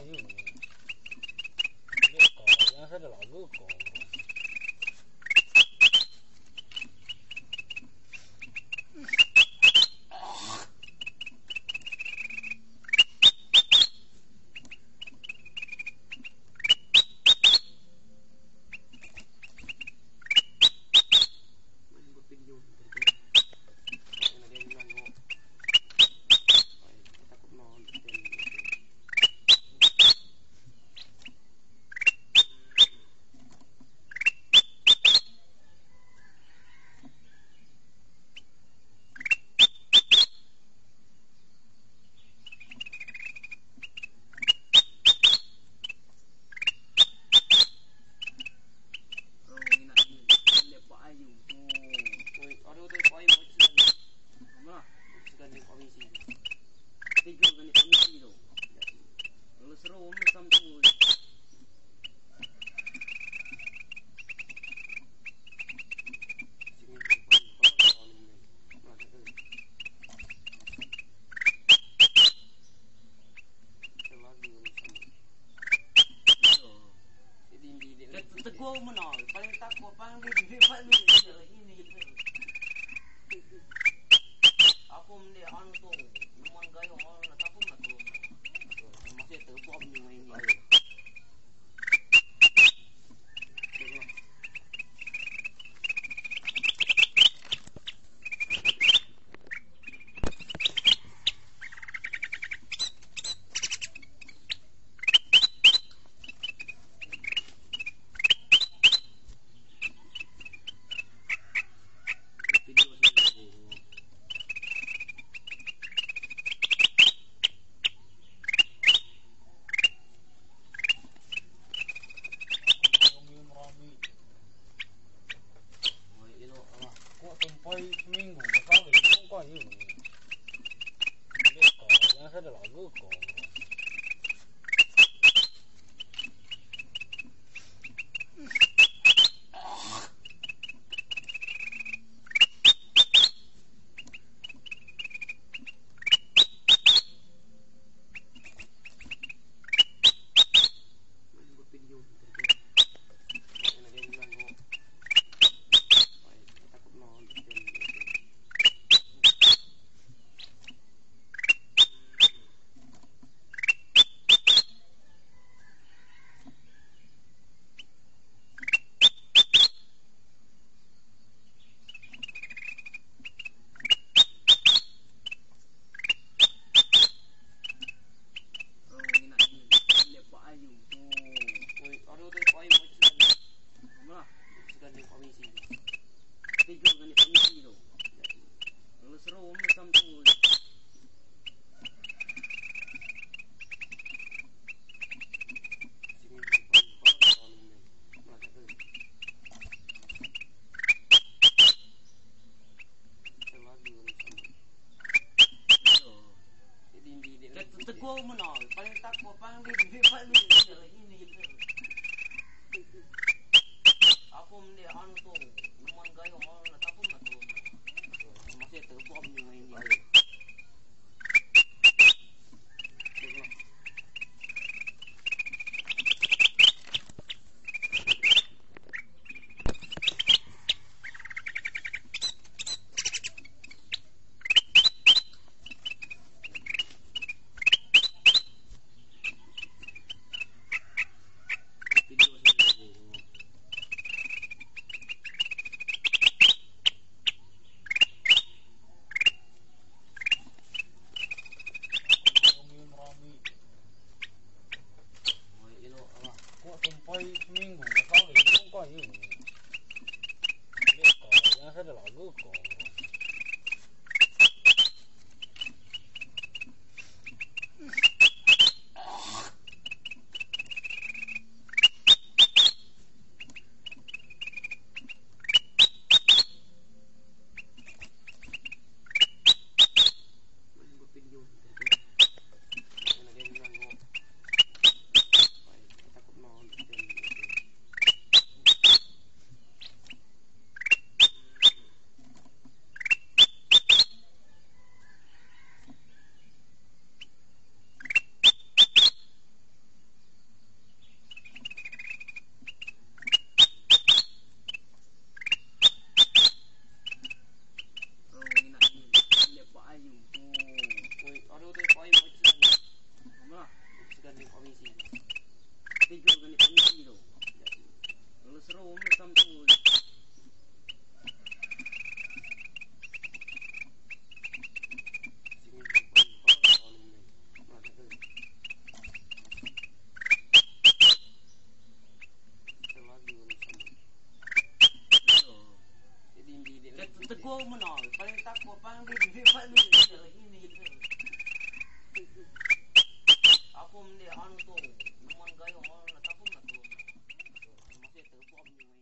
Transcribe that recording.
about you?？Teguh mana? Paling takut paling dia paling ini. Aku mende anu tu, memang gaya orang nak aku nak tu. Masih terbom ni 왜그거 야? 연애하 는? Dia kau yang saya dah lagu kau. Teguh mana? Paling takut paling dia paling ini. Aku mende anu tu, memang gaya orang nak 放鱼里面 dengan komisi Tapi juga ni komisi tu Kalau seru macam tu Thank ini. Apa benda anu tu? Memang gaya orang nak takut nak tolong. Masih terbuat punya.